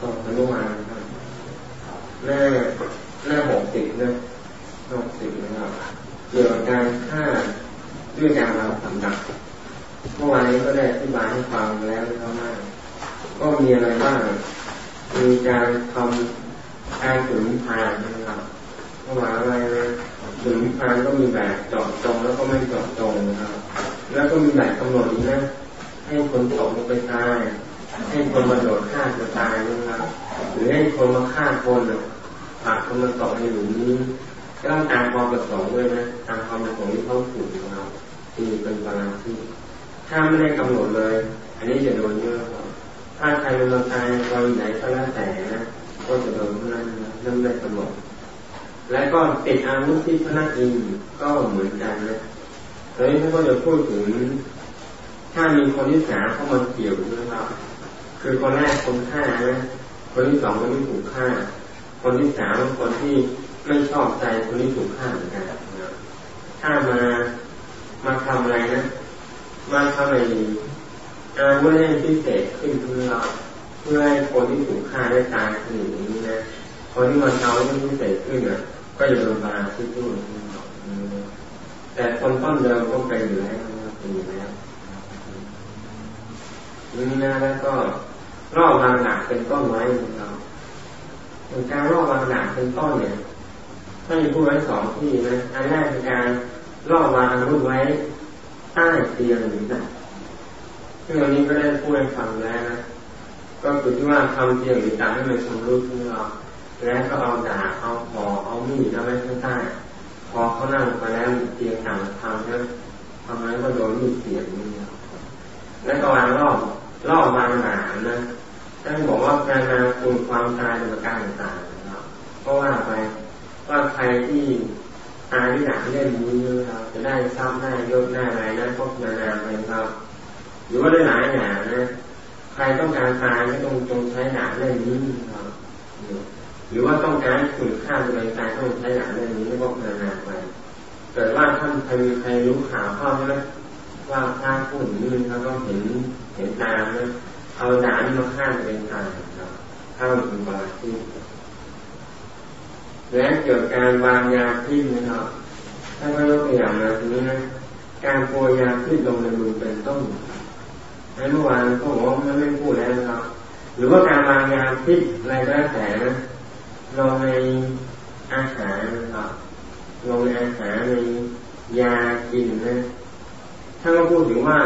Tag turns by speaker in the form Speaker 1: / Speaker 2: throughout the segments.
Speaker 1: ก็อนุมานครับหน้าหน้าหกสิบนะหกสิบนะครับเกี่ยวกับการฆ่าด้วยการเราสำดับเมื่อวานนี้ก็ได้อธิบายให้ฟังแล้วนะครับว่าก็มีอะไรบ้าง มีการทำการถึงพานนะครับเมื่อวานอะไรนะถึงพานก็มีแบบเจาะจงแล้วก็ไม่เจาะจงนะครับ แล้วก็มีแบบกำหนดนี้นะ ให้คนตกลงไปตาย ให้คนมาโดดฆ่าตัวตายนะครับ หรือให้คนมาฆ่าคน ผลันมาตกในหลุมนี้ก็ตามความประสงค์ด้วยนะตามความประสงค์ที่เขาถูกนะครับที่เป็นปาราที่ถ้าไม่ได้กำหนดเลย อันนี้จะโดนเยอะครับถ้าใครมาตายเราไหนก็แล้วแต่นะก็จะโดนนั้นนะนั่นได้กำหนดและก็ติดอาวุธที่พระนักอินก็เหมือนกันนะตอนนี้ท่านก็จะพูดถึง ถ้ามีคนที่สาเข้ามาเกี่ยวด้วยครับ คือคนแรกคนฆ่านะคนที่สองคนที่ถูกฆ่า คนที่สามคนที่ไม่ชอบใจคนที่ถูกฆ่าเหมือนกันนะถ้ามามาทำอะไรนะมาทำอะไรอาวุธให้พิเศษขึ้นเพื่อเพื่อให้คนที่ถูกฆ่าได้ตายสนิทอย่างนี้นะคนที่มาทำให้พิเศษขึ้นอะ ก็จะโดนบาที่ตู้แต่คนต้นเดิมก็เป็นอยู่แล้วเป็นอยู่แล้วนี่นะแล้วก็รอบวางดาบเป็นต้นไว้ของเรา การรอบวางดาบเป็นต้นเนี่ยถ้ามีพูดไว้สองที่นะอันแรกคือการรอบวางอาวุธไว้ใต้เตียงหรือหนักซึ่งอันนี้ก็ได้พูดให้ฟังแล้วนะก็คือที่ว่าทำเตียงหรือตาให้มันชำรุดที่เราแล้วก็เอาดาบเอาหอเอามีดเอาไว้ข้างใต้พอเขานั่งไปแล้วเตียงต่างทำแล้วทำแล้วก็โดนมีดเสียบนี่แล้วก็วางรอบรอบวางหนามนะ ท่านบอกว่าการนาคุณความตายเป็นประการต่างนะครับ เพราะว่าไปว่าใครที่ตายที่หนักเล่นนี้นะครับจะได้ทราบได้ยกได้อะไรนะพวกนานาไปครับ หรือว่าได้หลายอย่างนะใครต้องการตายก็ต้องจงใช้หนาเล่นนี้ครับหรือว่าต้องการขุนฆ่าตัวองตายต้องใช้หนาเล่นนี้แล้วก็นานาไปเกิดว่าท่านใครมีใครรู้ข่าวข้อใช่ไหมว่าพระผู้หญิงเขาต้องเห็นเห็นตานะ เอาดาบมาฆ่าตัวเองตายครับเข้าถึงบาที่และเกี่ยวกับการวางยาพิษนะครับ ถ้าเรายกตัวอย่างมาทีนี้นะการโปรยยาพิษลงในมือเป็นต้นในเมื่อวานก็บอกว่าไม่ไม่พูดแล้วนะครับ หรือว่าการวางยาพิษอะไรก็แล้วแต่นะลงในอาหารนะครับลงในอาหารในยากินนะถ้าเราพูดถึงว่า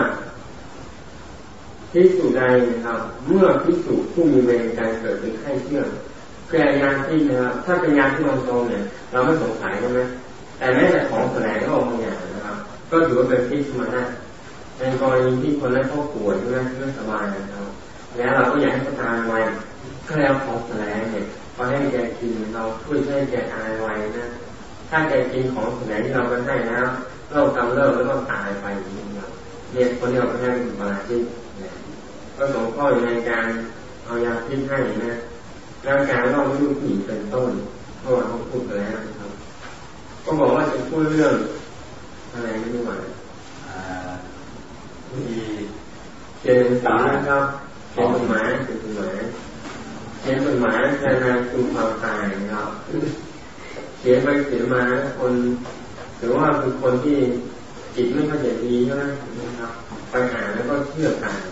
Speaker 1: พิสูจใดนะครับ เมื่อพิสูจผู้มีเวรการเกิดเป็นไข้เชื่อคือยาที่นะครับถ้าเป็นยาที่ตรงเนี่ย เราไม่สงสัยใช่ไหมแต่แม้แต่ของแสลงก็บางอย่างนะครับ ก็ถือว่าเป็นพิษมาได้ในกรณีที่คนนั้นเขาป่วยใช่ไหมไม่สบายนะครับ แล้วเราก็อยากให้เขาตายไวก็แล้วของแสลงเนี่ยก็ให้แกกินเราช่วยให้แกตายไวนะถ้าแกกินของแสลงที่เราไปให้แล้วโรคกำเริบแล้วก็ตายไปอย่างนี้ครับเนี่ยคนที่เราไปให้เป็นบา จิตก็สงข้ออยู่ในการเอายาพิษให้นะแล้วการเล่าเรื่องผู้หญิงเป็นต้นเพราะว่าเขาพูดไปแล้วนะครับ ก็บอกว่าจะพูดเรื่องอะไรไม่รู้ว่า
Speaker 2: ที่
Speaker 1: เขียนสารนะครับเขียนกฎหมายเขียนกฎหมายเขียนกฎหมายแทนนาคุณความตายนะครับเขียนไปเขียนมาคนถือว่าเป็นคนที่จิตไม่ค่อยจะดีใช่ไหมนะครับไปหาแล้วก็เชื่อกันห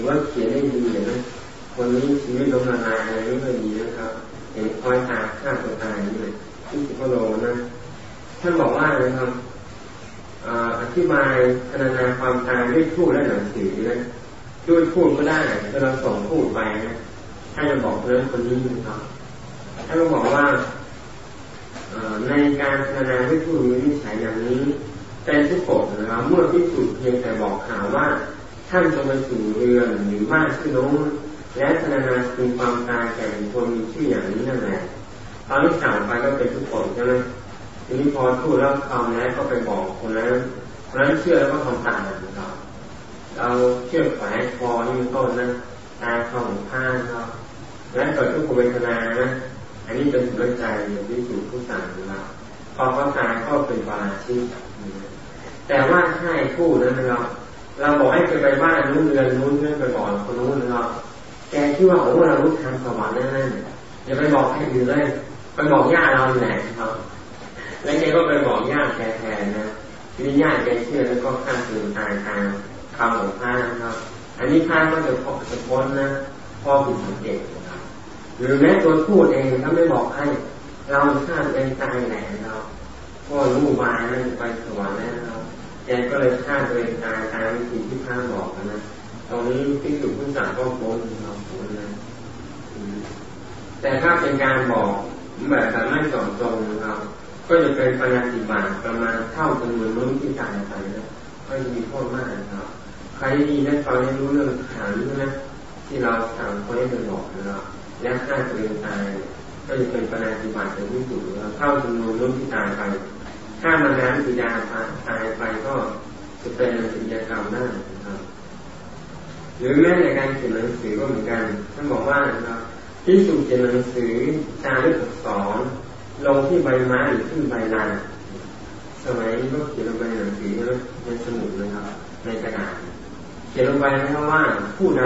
Speaker 1: รือว่าเขียนได้ดีอย่างนั้นคนนี้ชีวิตลงละลายอะไรไม่ค่อยดีนะครับเห็นคอยตาฆ่าตัวตายนี่เลยที่สิโลนะท่านบอกว่านะครับอธิบายพนานาความตายด้วยพูดและหนังสือนะด้วยพูดก็ได้ถ้าเราส่งพูดไปนะถ้านจะบอกเรื่องคนนี้นะครับถ้าเราบอกว่าในการพนานาด้วยพูดมีนิสัยอย่างนี้เป็นทุกข์นะครับเมื่อพิสูจน์เพียงแต่บอกข่าวว่า ท่านจะไปสู่เรือนหรือบ้านชื่อโน้นและพนานาคือความตายแก่บุคคลมีชื่ออย่างนี้นั่นแหละตอนที่สั่งไปก็เป็นทุกคนใช่ไหมทีนี้พอพูดแล้วคำแล้วก็ไปบอกคนนั้นคนนั้นเชื่อแล้วก็ทำตามนะครับเราเชื่อฝ่ายคอนี่ต้นนะตาข้องผ้าครับและเกิดทุกขเวทนานะอันนี้เป็นสุดใจอย่างที่สูผู้สั่งนะครับพอเขาตายก็เป็นวาชีแต่ว่าให้พูดนั้นนะครับ เราบอกให้ไปบ้านนู้นเรือนนู้นเพื่อนไปบอกคนนู้นนะครับแกคิดว่าโอ้เรารู้ทางสวรรค์นั่นอย่าไปบอกใครอื่นเลยไปบอกญาติเราแหละครับ แล้วแกก็ไปบอกญาติแกแทนนะทีนี้ญาติแกเชื่อแล้วก็ฆ่ามตัวตายตามคำของพระนะครับ อันนี้พระก็จะพบจะพ้นนะพ่อผิดสังเกตนะครับหรือแม้ตัวพูดเองถ้าไม่บอกให้ เราฆ่าตัวเองตายแหละเราพ่อรู้มาไปสวรรค์แล้ว กก็เลยฆ่าตัวเองตายตามวิธีที่พระบอกนะตรงนี้ที่สุผู้สั่งก็พ้นเราพ้นนะแต่ถ้าเป็นการบอกแบบแต่ไม่จอดจงนะครับ ก็จะเป็นปาติบาตประมาณเท่าจำนวนรุ่นที่ตายไปนะก็จะมีโทษมากนะครับ ใครดีนะตอนนี้รู้เรื่องฐานนะที่เราสั่งคนให้ไปบอกนะครับและฆ่าตัวเองตายก็จะเป็นปาติบาตเป็นที่สุดเท่าจำนวนรุ่นที่ตายไป ถ้ามันนั้นปิดาตายไปก็จะเป็นสิยกรรมได้นะครับ หรือแม้ในการเขียนหนังสือก็เหมือนกันท่านบอกว่านะครับที่สุเขียนหนังสือจารึกอักษรลงที่ใบไม้หรือขึ้นใบลานสมัยนี้ก็เขียนลงไปหนังสือในสมุดนะครับ ในกระดาษเขียนลงไปนะครับว่าผู้ใด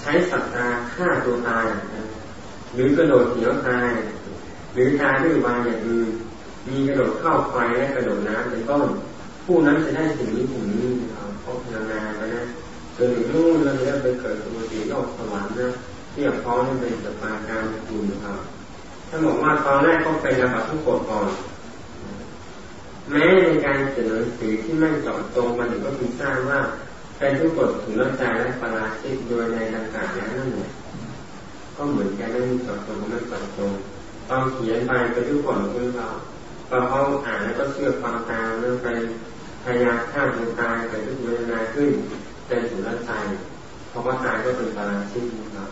Speaker 1: ใช้สัตตาฆ่าตัวตายหรือกระโดดเหวตาย หรือตายด้วยวายอย่างอื่น มีกระโดดเข้าไฟและกระโดดน้ำเป็นต้นผู้นั้นจะได้สิ่งนี้สิ่งนี้เพราะนานาไปนะจนถึงนู่นแล้วจะไปเกิดสุคติโลกสวรรค์นะเทียบพร้อมเป็นสปาการคุณนะครับท่านบอกว่าตอนแรกก็เป็นระบัดทุกกฎก่อนแม้ในการเขียนหนังสือที่ไม่เจาะจงมันก็คือสร้างว่าเป็นทุกกฎถึงน้ำใจและปราชิกโดยในดังกล่าวนั่นแหละก็เหมือนกันไม่มีเจาะจงไม่เจาะจงตอนเขียนไปเป็นทุกกฎของเรา พอเขาอ่านแล้วก็เชื่อฟังตามเรื่องไปพยายามฆ่าตัวตายไปทุกเวลาขึ้นเป็นสุรใจเพราะว่าตายก็เป็นปราชิกนะครับ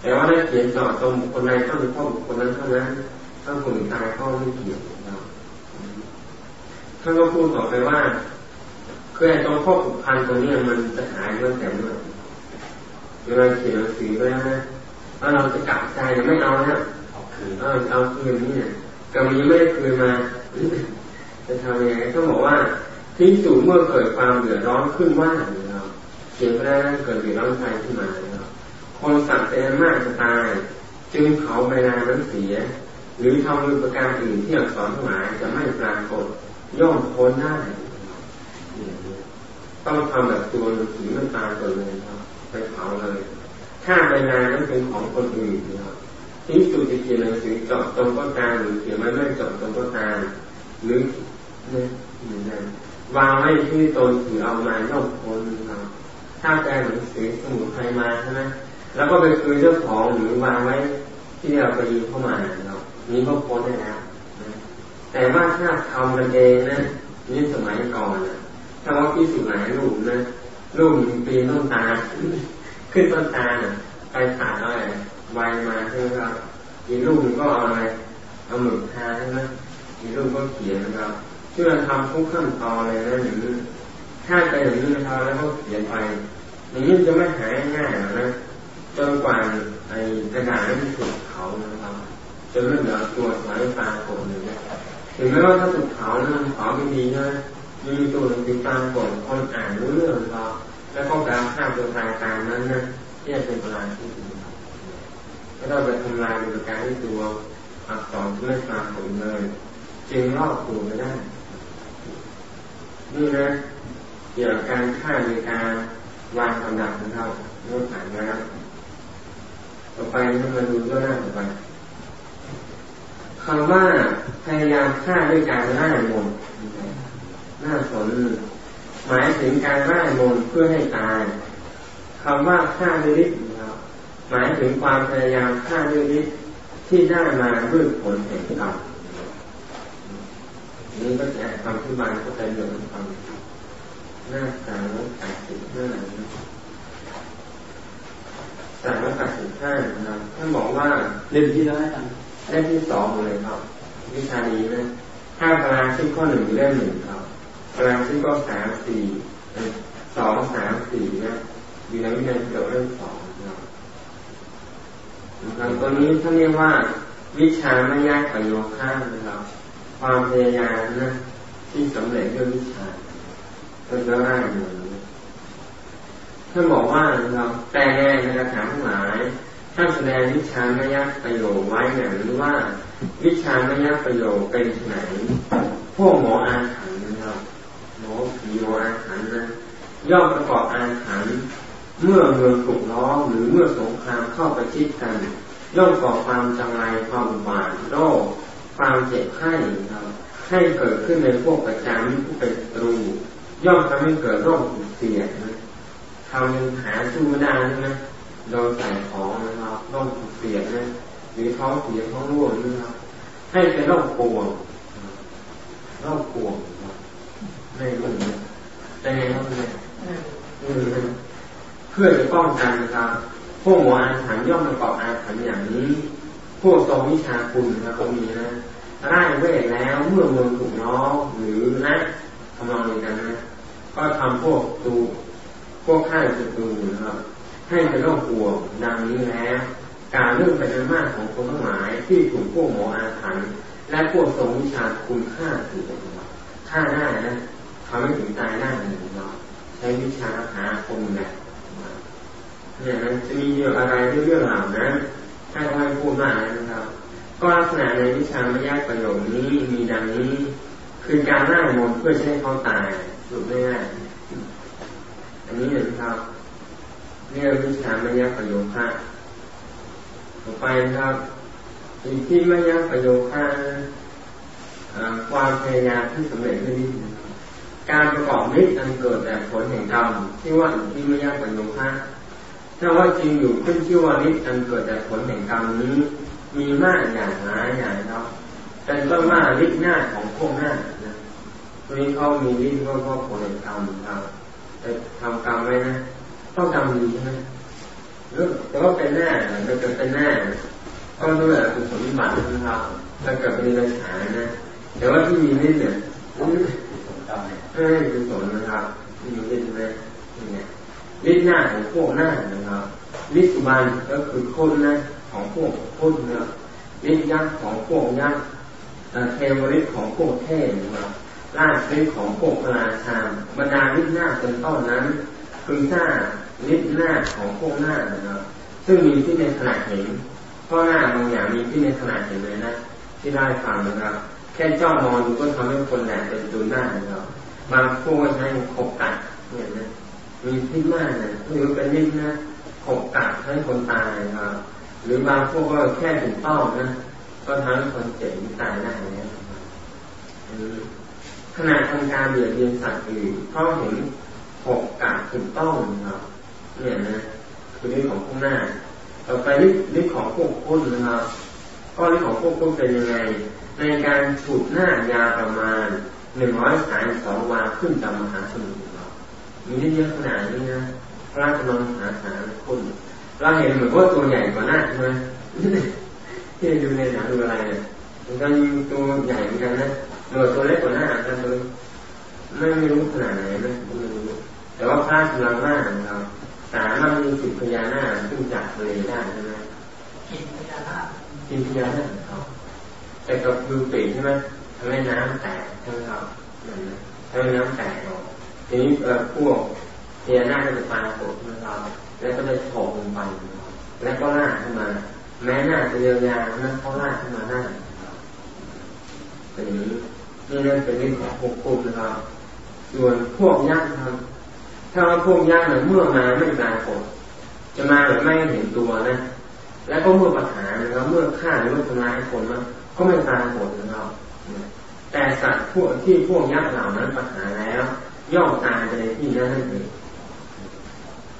Speaker 1: แต่ว่าได้เขียนจอตรงคนใดต้องมีข้อบุคคลนั้นเท่านั้นถ้าคนอื่นตายก็ไม่เกี่ยวนะท่านก็พูดต่อไปว่าคือไอ้ตรงข้อผูกพันตรงนี้มันจะหายเมื่อแต่เมื่อเวลาเขียนหนังสือไปแล้วนะถ้าเราจะกลับใจไม่เอานะเอาคืนเอาคืนนี่เนี่ย กรรมนี้ไม่ได้คืนมาจะทำยังไงต้องบอกว่าที่สูงเมื่อเกิดความเดือดร้อนขึ้นว่าเราเขียนไปแล้วเกิดเดือดร้อนใจขึ้นมาคนสัตว์เป็นมากจะตาย จึงเผาใบนานั้นเสีย หรือทำรูปการอื่นที่อักษรทั้งหลายจะไม่ปรากฏย่อมพ้นได้ต้องทำแบบตัวหรือสีมันตาตัวเลยครับไปเผาเลย ถ้าใบนานั้นเป็นของคนอื่นนะครับ ที่สุดจะเขียนหนังสือเจาะตรงก็ตามหรือเขียนไม่ไม่เจาะตรงก็ตามหรือเนี่ยวางไว้ที่ตนถือเอามาย่อมพ้นครับถ้าแปลหนังสือสมุดไทยมาใช่ไหมแล้วก็ไปคืนเจ้าของหรือวางไว้ที่เราไปยืมเข้ามาเนาะนี้ก็พ้นได้แล้วแต่ว่าถ้าทำกันเองนะนี่สมัยก่อนนะถ้าว่าพี่สุหลายลูกนะลูกปีนต้นตา ขึ้นต้นตาเนี่ยไปขาดอะไร ใบมาใช่ไหมครับอีลูกก็เอาอะไรเอาหมึกทาใช่ไหมอีลูกก็เขียนนะครับเพื่อทำทุกขั้นตอนเลยนะหรือถ้าไปอย่างนี้นะครับแล้วก็เขียนไปอย่างนี้จะไม่หายง่ายหรอกนะจนกว่าไอ้กระดาษนั้นถูกเผานะครับจนเรื่องเหลือตัวสายตาโกรธเลยนะถึงแม้ว่าถ้าถูกเผานะมันเผาไม่ดีนะมีตัวหนังสือตาโกรธคนอ่านรู้เรื่องเราแล้วก็การฆ่าตัวตายตามนั้นนะที่เป็นพลังที่ดี ก็ต้องไปทำลายโดยการที่ตัวอักษรที่ไม่ปรากฏเลย จึงรอบตัวไม่ได้ นี่นะเกี่ยวกับการฆ่าโดยการวางลำดับของเราเมื่อผ่านแล้วต่อไปถ้ามาดูก็น่าต่อไปคำว่าพยายามฆ่าด้วยการร่ายมนหน่าสนหมายถึงการร่ายมนเพื่อให้ตายคำว่าฆ่าด้วยฤทธิ์ หมายถึงความพยายามฆ่าด้วยฤทธิ์ที่ได้มาด้วยผลแห่งกรรมนี่ก็จะคำที่บานก็จะเยอะคำหน้าสามแปดสิบห้าสามร้อยแปดสิบห้านะครับท่านบอกว่า
Speaker 2: เล่มที่ร้อยกัน
Speaker 1: เล่มที่สองเลยครับ วิชานี้นะถ้าพลังชิ้นข้อหนึ่งเล่มหนึ่งครับพลังชิ้นก็สามสี่สองสามสี่นะอยู่ในวินัยเกี่ยวเรื่องสอง นะครับตัวนี้ท่าเรียกว่า วิชาไม่ยากกับโยคะนะครับ ความพยายามนะที่สำเร็จด้วยวิชาก็จะได้เหมือนถท่านบอกว่าเราแต่แน่ในกระถางทั้งหลายท่านแสดงวิชามยักประโยชน์ไว้อย่างนี้ว่า วิชามยักประโยชน์เป็นไหนพวกหมออาถรรพ์นะครับหมอผีหมออาถรรพ์นะย่อมประกอบอาถรรพ์ เมื่อเมืองถูกล้อมหรือเมื่อสงครามเข้าประชิดกันย่อมก่อความจังไรความบาดโรคความเจ็บไข้ครับให้เกิดขึ้นในพวกประจามผู้เป็นรูย่อมทำให้เกิดโรคเสียนะทำยังหาสู้ไม่ได้ใช่ไหมโดนใส่ของนะครับโรคเสียนะหรือท้องเสียท้องร่วงนะครับให้เป็นโรคปวดโรคปวดไม่รู้แต่ไงครับเนี่ย เพื่อจะป้องกันนะครับพวกหมออาถรรพ์ย่อมประกอบอาถรรพ์อย่างนี้ พวกทรงวิชาคุณนะก็มีนะร่ายเวทแล้วเมื่อเมืองถูกน้องหรือนะทำนองนี้กันนะ ก็ทำพวกตูพวกข้าจะดูนะครับ ให้เป็นโรคปวดดังนี้แล้ว การเรื่องเป็นอันมากของคนทั้งหลายที่ถูกพวกหมออาถรรพ์และพวกทรงวิชาคุณค่าถือฆ่าได้นะทำให้ถึงตายได้เลยเราใช้วิชาหาคนแบบ เนี่ยมันจะมีเยอะอะไรเรื่องเหล่านั้นถ้าไม่พูดมากนะครับ ก็ลักษณะในวิชามยากประโยคนี้มีดังนี้ คือการร่างมนเพื่อใช้เขาตายสุดง่ายอันนี้นะครับเรียกวิชามยากประโยคะต่อไปครับอีกที่มยากประโยคค่ะความพยายามที่สำเร็จด้วยนิการประกอบนิสอันเกิดแต่ผลแห่งกรรมที่ว่าอีกที่ไม่ยากประโยคค่ะ ถ้าว่าจริงอยู่ขึ้นชื่อว่านิสอันเกิดแต่ผลแห่งกรรมนี้มีมากอย่างหลายอย่างครับเป็นต้นว่าฤทธิ์หน้าของพวกหน้านะตัวนี้เขามีฤทธิ์ก็เพราะผลกรรมครับจะทำกรรมไว้นะต้องกรรมดีใช่ไหมหรือแต่ว่าเป็นหน้าจะเกิดเป็นหน้าก็ด้วยคือผลวิบัตินะครับถ้าเกิดเป็นในฉายนะแต่ว่าที่มีฤทธิ์เนี่ยไม่ใช่คือผลนะครับที่มีฤทธิ์ใช่ไหมเนี่ย ฤทธิ์หน้าของพวกหน้านะครับฤทธิ์สุบันก็คือคนนะของพวกพุทธเนี่ยฤทธิ์ยักษ์ของพวกยักษ์เทวฤทธิ์ของพวกเทพนะครับราชฤทธิ์ของพวกพราชาบรรดาฤทธิ์หน้าเป็นต้นนั้นคือหน้าฤทธิ์หน้าของพวกหน้านะครับซึ่งมีที่ในขณะเห็นเพราะหน้าบางอย่างมีที่ในขณะเห็นเลยนะที่ได้ฟังนะครับแค่จ้องมองดูก็ทำให้คนแหลกเป็นตูหน้านะครับบางพวกใช้ขบกัดเนี่ยนะ มีที่มากนะหรือเป็นฤทธิ์นะขบกัดให้คนตายครับ หรือบางพวกก็แค่ถูกต้องนะก็ทำให้คนเจ็บตายได้แล้วขณะทำการเบียดเบียนสัตว์อื่นเพราะเห็นหกกาถูกต้องครับเนี่ยนะคือเรื่องของพวกหน้าต่อไปเรื่องของพวกพุทธนะครับก็เรื่องของพวกพุทธเป็นยังไง ในการฉุดหน้ายาประมาณหนึ่งร้อยสายสองวาขึ้นจากมหาสมุทร มีได้เยอะขนาดนี้นะพระราชนมหาสารคุณเราเห็นเหมือนว่าตัวใหญ่กว่าหน้าใช่ไหมที่ดูในหนังดูอะไรเนี่ยมันก็มีตัวใหญ่เหมือนกันนะหนวดตัวเล็กกว่าหน้ากันเลยไม่ไม่รู้ขนาดไหนนะไม่รู้แต่ว่าพระกำลังหน้าของเราสามารถมีสิทธิพญานาคขึ้นจากทะเลได้ใช่ไหม
Speaker 2: กินพญานาค
Speaker 1: กินพญานาคเขาแต่กับดูปีใช่ไหมทำให้น้ำแตกใช่ไหมครับทำให้น้ำแตกออก ทีนี้พวกพญานาจะปรากฏนะครับแล้วก็ได้โผล่ลงไป แล้วก็ลากขึ้นมา แม้หน้าจะยาวๆนะเขาลากขึ้นมาได้เป็นอย่างนี้นี่นั่นเป็นเรื่องของพวกคุมนะครับ ส่วนพวกยักษ์ครับถ้าว่าพวกยักษ์เนี่ยเมื่อมาไม่ปรากฏจะมาแบบไม่เห็นตัวนะแล้วก็เมื่อปัญหานะครับเมื่อฆ่าหรือเมื่อทำร้ายคนนะก็ไม่ปรากฏนะครับแต่สัตว์พวกที่พวกยักษ์เหล่านั้นปัญหาแล้ว ย่อมตายไปในที่นั้นนั่นเอง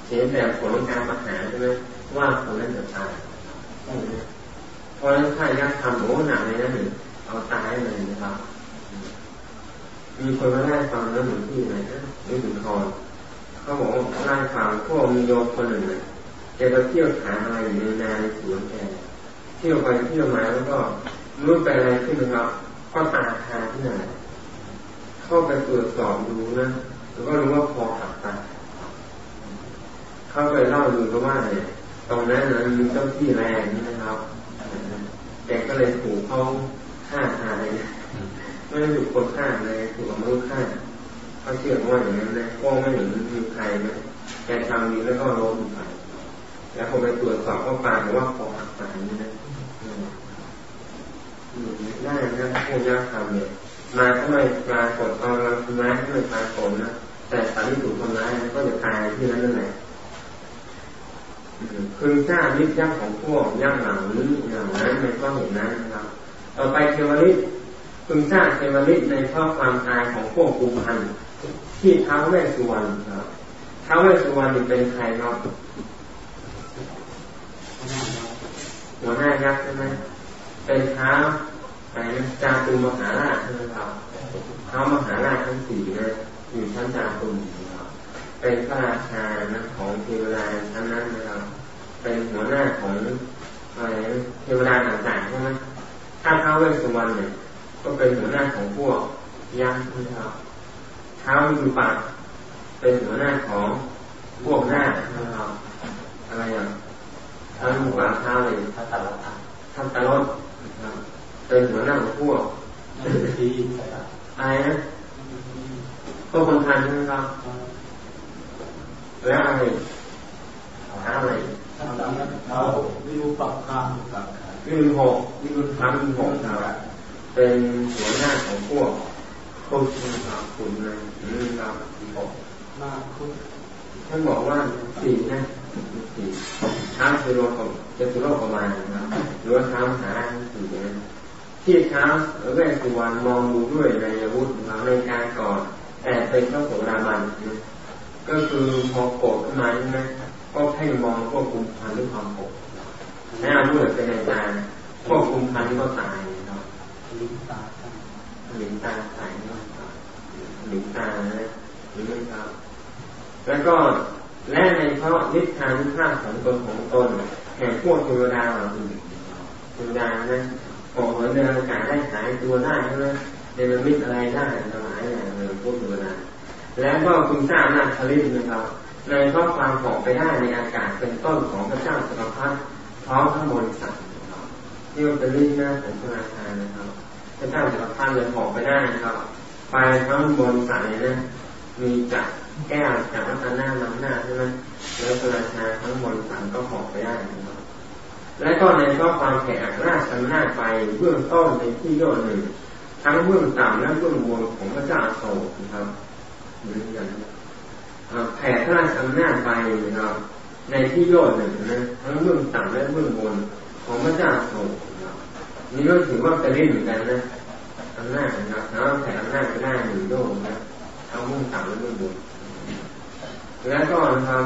Speaker 1: เห็นแบบผลของการประหารใช่ไหมว่าคนนั้นจะตายเพราะฉะนั้นถ้ายักษ์ทำโอ้หนักเลยนะหนึ่งเอาตายเลยนะครับมีคนมาไล่ฟังแล้วหมือนที่ไหนนะนี่ถึงคอนเขาบอกว่าไล่ฟังพวกมีโยมคนหนึ่งแกไปเที่ยวถามอะไรอยู่ในนาในสวนแกเที่ยวไปเที่ยวมาแล้วก็รู้ไปอะไรขึ้นนะครับก็ตาคาที่ไหน เข้าไปตรวจสอบดูนะแล้วก็รู้ว่าพอหักตาเข้าเคยเล่าดูก็ว่าเนี่ยตรงนั้นนะมีเจ้าที่แรงนี่นะครับแกก็เลยถูกเขาฆ่าตายไม่ได้ถูกคนฆ่าเลยถูกมนุษย์ฆ่าเขาเชื่อว่าอย่างนั้นนะก็ไม่เห็นมีใครนะแกทำดีแล้วก็ล้มไปแล้วพอไปตรวจสอบก็ปากว่าคอหักตายนี่นะได้นะพวกยาทำเนี่ย มาทำไมปรากฏตอนเราทำร้ายทำไมปรากฏนะแต่ตอนที่ถูกทำร้ายก็จะตายที่นั้นนั่นแหละคือทราบยิบยักษ์ของพวกยักษ์เหล่านี้อย่างนั้นในข้อเห็นนั้นนะครับต่อไปเทวริตพึงทราบเทวริตในข้อความตายของพวกกุมพันที่เท้าแม่สุวรรณครับเท้าแม่สุวรรณเป็นใครครับหัวหน้ายักษ์ใช่ไหมเป็นเท้าอะ ไรนะจาตุมหาราชใช่ไหมครับเท้ามหาราชทั้งสี่นะอยู่ชั้นจาตุมครับเป็นพระราชานะของเทวดาชั้นนั้นนะครับ เป็นหัวหน้าของอะไรเทวดาต่างๆใช่ไหมถ้าเท้าเวสสุวรรณเนี่ยก็เป็นหัวหน้าของพวกยักษ์นะครับเท้าวิรูปักเป็นหัวหน้าของพวกหน้านะครับอะไรอะเท้าวิรูปักเท้าเลยทัตตะลดทัตตะลด เป็นหัวหน้าของพวกอะไรนะพวกคนทันใช่ไหมครับแล้วอะไรอะไร
Speaker 2: เขาวิรูปักคาม
Speaker 1: วิรูหกวิรูคามวิรูหกครับเป็นหัวหน้าของพวกคุณครับคุณนะนี่ครับหกมาคุณท่านบอกว่าสี่นะสี่ช้างคือโลกจะคือโลกประมาณนะครับหรือว่าช้างหาสี่นะ ที่เท้าแวกสุวรรณมองดูด้วยในอาวุธในการก่อนแต่เป็นพระโสดาบันก็คือพอโกรธขึ้นมาใช่ไหมก็เพ่งมองพวกคุมพันด้วยความโกรธแม่อาวุธเป็นในใจพวกคุมพันก็ตายครับลิ้นตาลิ้นตาตายลิ้นตานะนี่ครับแล้วก็และในเพราะนิพพานนิพพาของตนของตนแห่งพวกเทวดาเหล่านี้เทวดานะ ออกเดินอากาศได้หายตัวได้ใช่ไหมเดนมิตอะไรได้หลายอย่างเลยพวกเทวดาแล้วก็คุณทราบนาคลิปนะครับในข้อความหอกไปได้ในอากาศเป็นต้นของพระเจ้าสุรพัฒน์พร้อมทั้งบริษัทนะครับนี่เป็นลิ้นหน้าของพระราชานะครับพระเจ้าสุรพัฒน์เลยหอกไปได้นะครับไปทั้งบนสายนะมีจักแก้วจากวัฒนานำหน้าใช่ไหมแล้วพระราชาทั้งบนสันก็หอกไปได้นะครับ และก็ในข้อความแผ่ราชอำนาจไปเบื้องต้นในที่ยอดหนึ่ง ทั้งเบื้องต่ำและเบื้องบนของพระเจ้าโศกนะครับเหมือนกันแผ่พระราชอำนาจไปนะครับในที่ยอดหนึ่งนะทั้งเบื้องต่ำและเบื้องบนของพระเจ้าโศกนะครับนี่ก็ถือว่าเป็นเล่นเหมือนกันนะอำนาจนะครับแล้วแผ่อำนาจไปได้หนึ่งโยกนะทั้งเบื้องต่ำและเบื้องบนแล้วก็นะครับ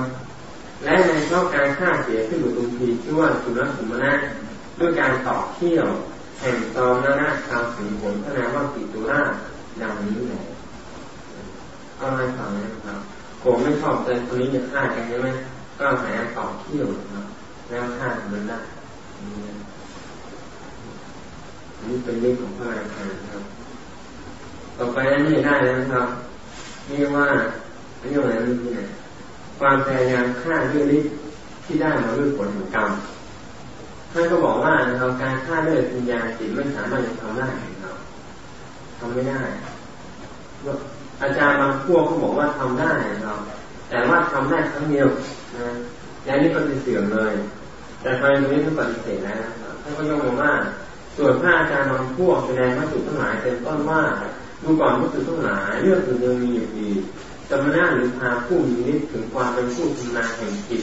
Speaker 1: และในข้อการฆ่าเสียขึ้นอยู่ตรงทีชื่อว่าสุนัขสุมาณะด้วยการต่อเที่ยวแห่งตอมนานาคำถึงผลพระนามว่าปิตุราดังนี้แหละก็ให้ฟังนะครับผมไม่ชอบใจคนนี้จะฆ่ากันใช่ไหมก็หาต่อเที่ยวนะครับ แล้วฆ่ามันได้นี่เป็นเรื่องของพระราชาครับ ต่อไปนี่ได้แล้วนะครับนี่ว่าเรื่องอะไรนี่เนี่ย ความพยายามฆ่าด้วยฤทธิ์ที่ได้มาด้วยผลของกรรมท่านก็บอกว่าเราการฆ่าด้วยปัญญาจิตไม่สามารถจะทำได้ครับทำไม่ได้ อาจารย์บางพวกก็บอกว่าทำได้ครับแต่ว่าทำได้ครั้งเดียวนะแล้วนี่ก็จะเสื่อมเลย แต่ทางตรงนี้ท่านปฏิเสธแล้วท่านก็ยกมาว่า ส่วนพระอาจารย์บางพวกแสดงวัตถุทั้งหลายเป็นต้นว่าดูก่อนวัตถุทั้งหลายเรื่องอื่นยังมีอยู่ดี สมณะหรือพาผู้มีนิสถึงความเป็นผู้ชำนาญแห่งจิต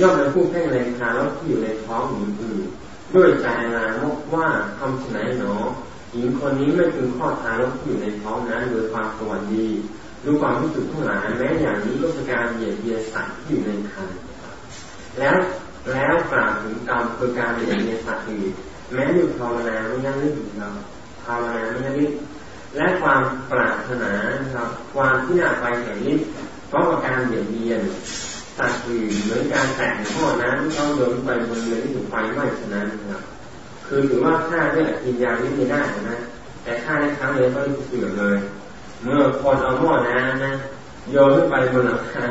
Speaker 1: ย่อมเป็นผู้แพ่งแรงคาแล้วที่อยู่ในท้องหญิงอื่นด้วยใจลามกว่าทำไหนหนอหญิงคนนี้ไม่ถึงข้อทารกที่อยู่ในท้องนั้นโดยความสวัสดีดูความรู้สึกทั้งหลายแม้อย่างนี้ก็เป็นการเหยียดเยียสัตว์ที่อยู่ในคันแล้วแล้วกล่าวถึงกรรมคือการเหยียดเยียสัตว์อื่นแม้อยู่ภาวนาไม่ยั่งยืนเราภาวนาไม่ยั่งยืน และความปรารถนาครับความที่น่าไปแห่งนี้เพราะการเบียดเบียนตัดอื่นเหมือนการแตกข้อนั้นเขาโดนไปบนเรือที่ถูกไฟไหม้ฉะนั้นครับคือถือว่าฆ่าด้วยกินยาวิไม่ได้นะแต่ฆ่าในครั้งเดียวก็เสื่อมเลย เมื่อคนเอาหม้อน้ำนะโยนขึ้นไปบนหลังคา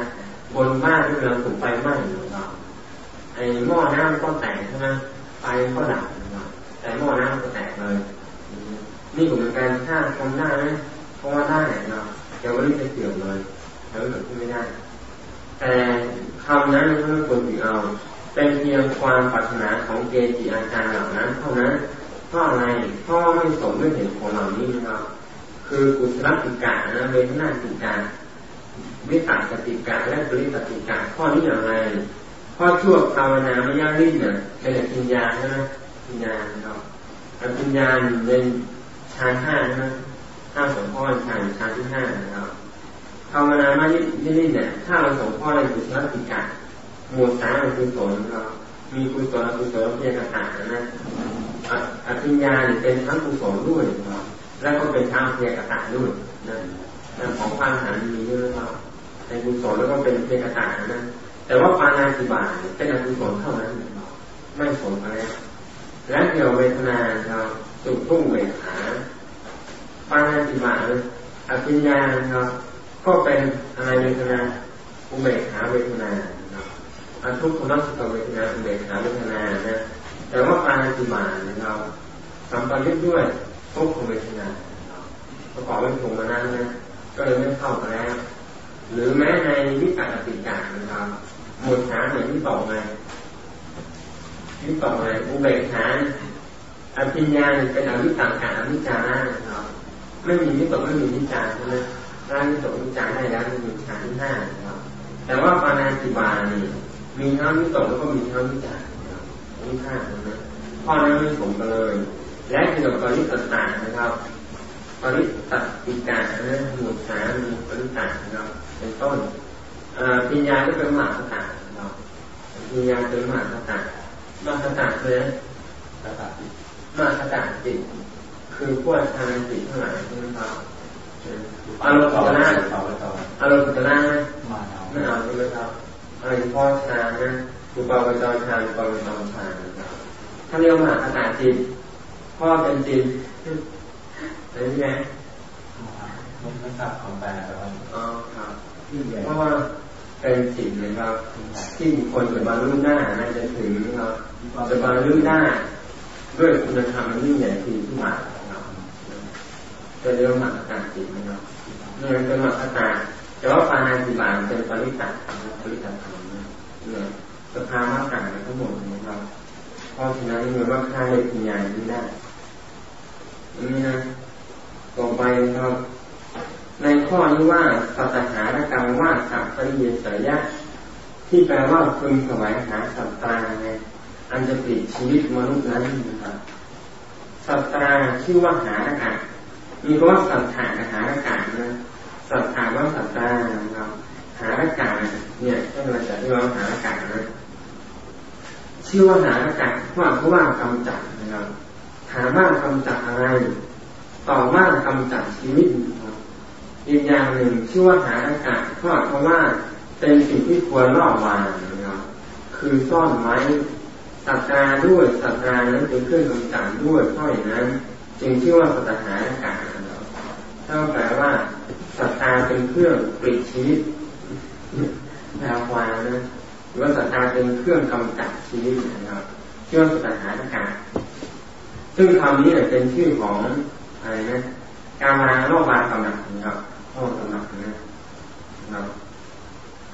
Speaker 1: บนบ้านที่เราถูกไฟไหม้ครับไอ้หม้อน้ำก็แตกใช่ไหมไฟก็ดับแต่หม้อน้ำก็แตกเลย นี่ผมเป็นการฆ่าคนได้ไหมเพราะว่าได้เนาะแต่วันนี้จะเสื่อมเลยแล้วเกิดขึ้นไม่ได้ แต่คำนั้นไม่ควรถือเอา เป็นเพียงความปรารถนาของเกจิอาจารย์เหล่านั้นเท่านั้นเพราะอะไรเพราะไม่สมด้วยเหตุผลเหล่านี้นะครับ คือกุศลติกานะเวทนาติกาวิตาสติกาและปริสติกาข้อนี้อย่างไรข้อชั่วภาวนาไม่ยากลิ้นเนี่ยเป็นปัญญาใช่ไหมปัญญาครับปัญญาเป็น ชานห้านะห้าสองข้อชานชานที่ห้านะครับภาวนาม่ยากลิ้นเนี่ยถ้าเราสองข้อในกุศลติกาหมวดสามคือกุศลครับมีกุศลกุศลเพียรต่างนะอภิญญาเป็นทั้งกุศลด้วยครับแล้วก็เป็นทั้งเพียรต่างด้วยนะของพันหันมีด้วยครับในกุศลแล้วก็เป็นเพียรต่างนะแต่ว่าปานาติบาเป็นอกุศลเท่านั้นไม่สมอะไรและเกี่ยวเวทนาเราสุขตุ้งเวขา ปานาติบาอภิญญาครับก็เป็นอะไรเวทนาอุเบกขาเวทนาครับอทุกขมัสสเวทนาอุเบกขาเวทนานะแต่ว่าปานาติบาเราสัมปยุทธ์ด้วยทุกขเวทนาประกอบเป็นถุงมานั้นนะก็เลยไม่เข้ากันแล้วหรือแม้ในวิปัสสติกานะครับหมดฐานอย่างที่บอกไงที่บอกไงอุเบกขาอภิญญาเป็นอวิตังการอวิจาระนะครับ ไม่มีวิตกไม่มีวิจารใช่ไหมร่างวิตกวิจารได้แล้วมีฐานที่ห้าครับแต่ว่าปานาติบานี่มีทั้งวิตกแล้วก็มีทั้งวิจารนะครับนี่ห้านะข้อนั้นไม่สมกันเลย และเกี่ยวกับปริตตานะครับปริตติกานะหมวดสามมีปริตตานะครับเป็นต้นปัญญาก็เป็นมหาสตาเนาะปัญญาเป็นมหาสตามหาสตาคือสตาตมหาสตาจิต คือพวกทางจิตทั้งหลายใช่ไหมครับอารมณ์กุศลอารมณ์กุศลไม่เอาใช่ไหมครับอะไรพ่อชานะคือปาวจรชาปาวจรชานะครับถ้าเรียกมหาสตาจิตพ่อเป็นจิตอะไรนี่ไง
Speaker 2: มันไม่ทราบของแปลแต่ว่า
Speaker 1: อ๋อครับเพราะว่าเป็นสิ่งนะครับ ที่คนจะบรรลุหน้าน่าจะถึงนะครับจะบรรลุหน้าด้วยคุณธรรมนี่ใหญ่ที่ที่มาค จะเรียกว่ามัการจิตนะครับนี่ยเป็นมัตตาแต่ว่าปานาติบาเป็นปริตันะปริตัธรรมเนี่ยสภาวะต่างทั้งหมดนะครับเพราะฉะนั้นเมื่อว่าค่าเลขปัญญานี้ได้นี่นะต่อไปนะครับในข้อนี้ว่าสัตหารกรรมว่าสัพปริเยสยะ ที่แปลว่าพึงสวายหาสัตตาไงอันจะปิดชีวิตมนุษย์นั้นนะครับสัตตาชื่อว่าหารกะมี คำว่าสัตถาหารกะนะสัตถาว่าสัตตานะครับหารกเนี่ยที่เราจะที่ว่าหารกะนะชื่อว่าหารกะว่าเพราะว่ากำจัดนะครับถามว่ากำจัดอะไร ต่อว่ากำจัดชีวิตอีกอย่างหนึ่งชื่อว่าหาอากาศเพราะเพราะว่าเป็นสิ่งที่ควรล่อวางนะครับคือซ่อนไว้สัตตาด้วยสัตตานั้นเป็นเครื่องกำจัดด้วยเพราะอย่างนั้น จึงชื่อว่าสัตหา ถ้าแปลว่าสัตตาเป็นเครื่องปิดชีวิตแปลความนะหรือว่าสัตตาเป็นเครื่องกำจัดชีวิตนะครับชื่อว่าสัตหาอากาศซึ่งคำนี้เป็นชื่อของอะไรนะการมาโลกบาลกำลังนะครับข้อกำหนักนะครับ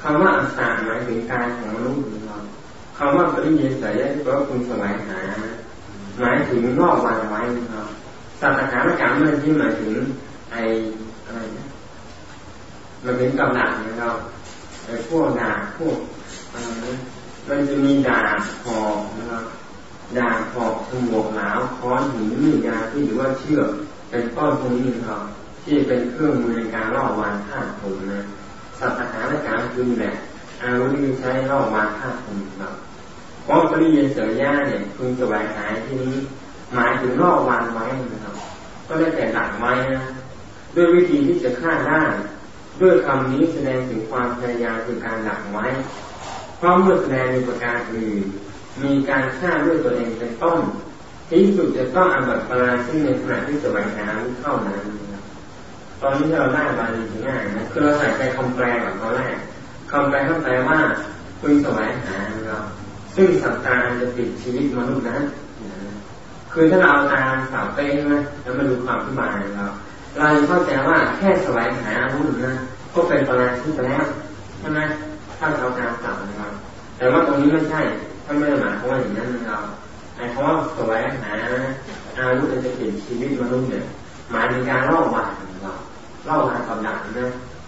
Speaker 1: คำว่าอัศาหมายถึงการของมนุษย์นะครับคำว่าปริเยสัยะที่แปลว่าคุณสมัยหาหมายถึงรอบวางไว้นะครับสัตถานการณ์มันที่หมายถึง ไออะไรนะมันเป็นกำลังนะครับไอพวกดาบพวกอะไรมันจะมีดาบหอกนะครับดาบหอกสมวกหนาวค้อนหินมียาที่หรือว่าเชือกเป็นต้นพวกนี้นะครับที่เป็นเครื่องมือในการล่อวานฆ่าคนนะสัตหานการคือแหละอาวุธที่ใช้ล่อวานฆ่าคนครับเพราะปริยเสือย่าเนี่ยพึงสบายหายที่นี้หมายถึงล่อวานไว้นะครับ ก็ได้แต่ดักไว้นะ ด้วยวิธีที่จะฆ่าได้ด้วยคำนี้แสดงถึงความพยายามคือการดักไว้ เพราะเมื่อแสดงในประการอื่นมีการฆ่าด้วยตัวเองเป็นต้น ที่สุดจะต้องอบัติปราซึ่งในขณะที่สบายหายเท่านั้นตอนนี้เราได้บาลีง่ายนะคือเราใส่ใจคำแปลก่อนตอนแรกคำแปลเข้าใจว่าพึงสวายหาเราซึ่งสัตตาจะปิดชีวิตมนุษย์นั้นคือถ้าเราตามสาวเป้ใช่ไหมแล้วมาดูความอธิบายเรา เราเข้าใจว่าแค่สวายหาอาวุธนะก็เป็นปราชิกไปแล้วใช่ไหมถ้าเอาการสับนะครับ แต่ว่าตรงนี้ไม่ใช่ถ้าไม่ได้หมายความว่าอย่างนั้นนะครับไอ้คำว่าแสวงหาอาวุธจะเปลี่ยนชีวิตมนุษย์เนี่ยหมายถึงการล่อวานนะครับล่อวานกับดักนะ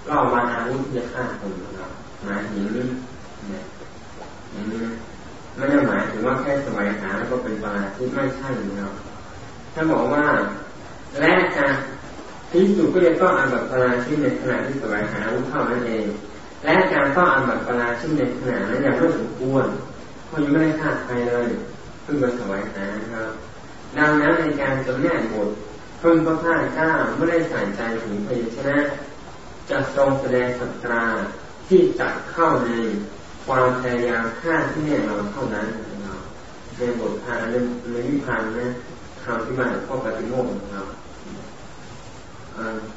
Speaker 1: ล่อวานอาวุธจะฆ่าคนนะครับหมายถึงเนี่ยไม่ได้หมายถึงว่าแค่สมัยหาแล้วก็เป็นปลาที่ไม่ใช่นะครับถ้าบอกว่าและการ พิสูจก็จะต้องอันแบบปลาชิ้นในขณะที่สมัยหาวุธเข้านั่นเอง และการต้องอันแบบปลาชิ้นในขณะนั้นอย่างไม่สมควรเพราะยังไม่ได้ฆ่าใครเลยเพิ่งมาสมัยหาครับ ดังนั้นในการจำแนกบทเพิ่งพระพาเจ้าไม่ได้ใส่ใจถึงพยัญชนะจะทรงแสดงสัตราที่จะเข้าในความพยายามฆ่าที่แน่นอนเท่านั้นนะครับในบทพาในในวิพันธ์นะคำที่มาจากข้อปฏิโมกข์นะครับ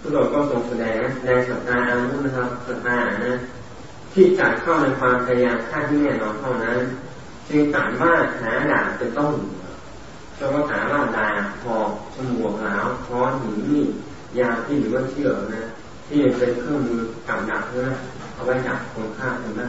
Speaker 1: ผู้โดดก็ทรงแสดงแสดงสัตราอาวุนะครับสัตรานะที่จะเข้าในความพยายามฆ่าที่แน่นอนเท่านั้น จึงสามารถหาดาบเป็นต้นจะว่าหาว่าดาหอกฉมวกหลาวค้อนหินมีดยาที่หรือว่าเชือกนะ ที่เป็นเครื่องมือกับดักนะเอาไว้จับคนฆ่าคนได้